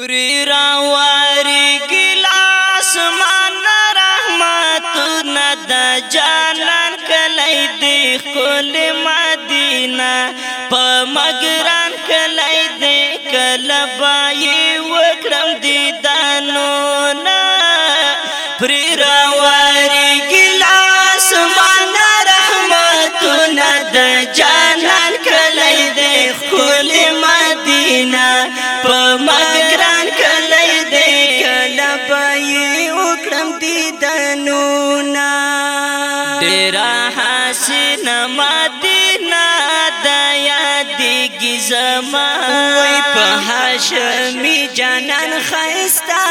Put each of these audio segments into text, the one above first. پر راواری گل آسمان رحمت ند جانان کلی دی خل مدینہ پا مگران کلی دی کلبائی وکرم دی دانونا پر راواری گل آسمان رحمت ند جانان کلی دی خل مدینہ پا مگران مدینہ د یادګي زما وای په هاشمي جانان خيستا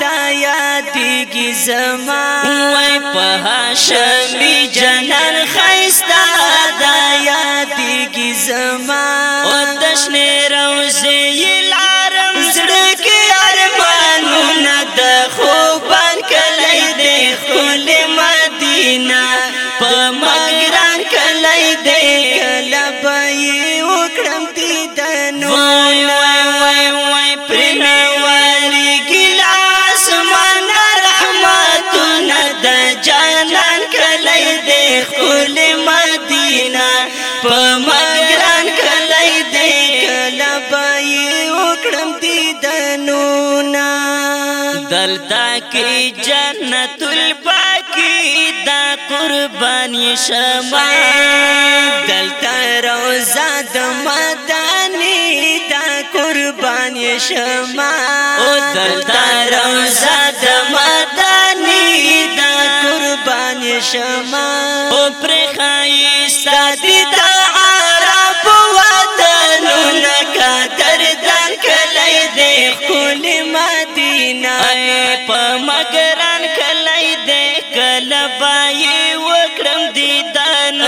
د یادګي زما وای په هاشمي جانان خيستا د یادګي زما او دشنه روزي لارم زړه کې ارمانونه د خوبان کله دې خل مدینه په مګران کلی دې کله پای وکړم دې دنونا دلتا کې جنت الباقی دا قربانی شمع دلتا روزه د مدانی دا قربانی شمع او دلتا روزه د مدانی دا قربانی شمع او پر خایسته کله پای وکړم دیدن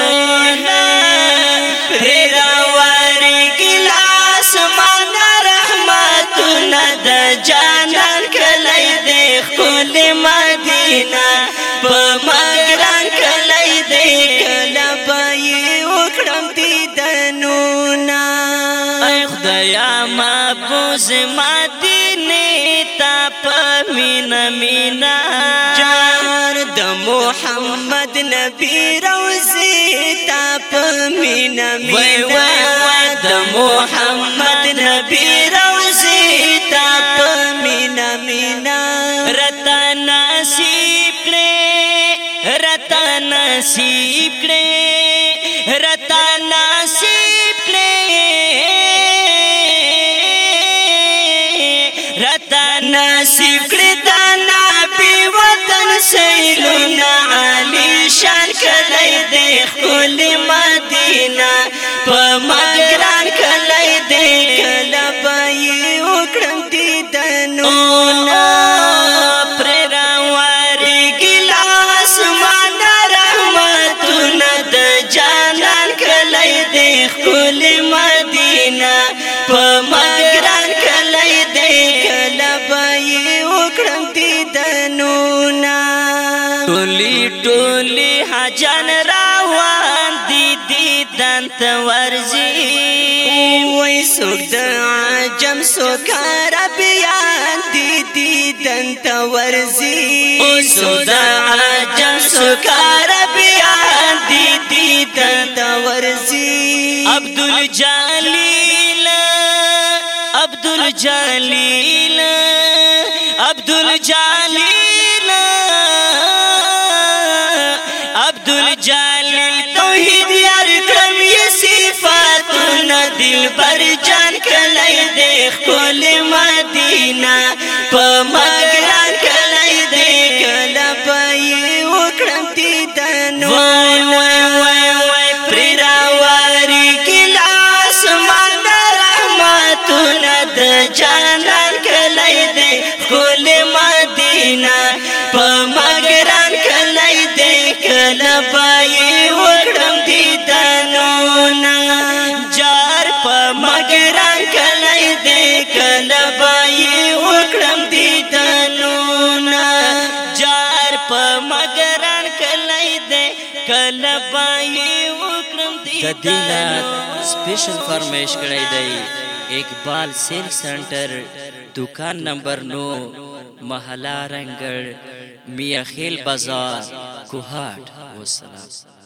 پر راوړی ګلاس مان رحمتونه د جانان کله دې خپل مدینه په مګران کله دې کله پای وکړم دیدنو نا اے خدایا ما پوز مدینه تا په مینا مینا نبی روزی تا پمینا مینا د محمد نبی روزی تا پمینا مینا رتا نصیب کړي رتا نصیب کړي رتا نصیب کړي رتا نصیب کړي خلی مدینہ په مګران کله دې کله پي وکړم دې دنو نا پر راواري ګلاس مان رحمتونه د جانان کله دې خپل مدینه په مګران کله دې کله پي وکړم دې دنو نا ټولي ټولي حجانه ته وای سوک د عجم سوک عربیان دی دی دن ته او عجم سوک دی دی دن عبد الجلیل عبد الجلیل عبد دلبر جان کلی دی خپل مدینه په مګران کلی دی کله پي وکړم تی دنو وای وای وای وای پر راواری کلا اسمان رحمتونه د جان ګران کلی دې کله بای وکړم دې تنونا جار په مګران کلی دې کله بای وکړم دې تنونا سپیشل فرمیش کړی دی اقبال سیل سنټر دکان نمبر 9 محله رنگړ میاخیل بازار کوهات والسلام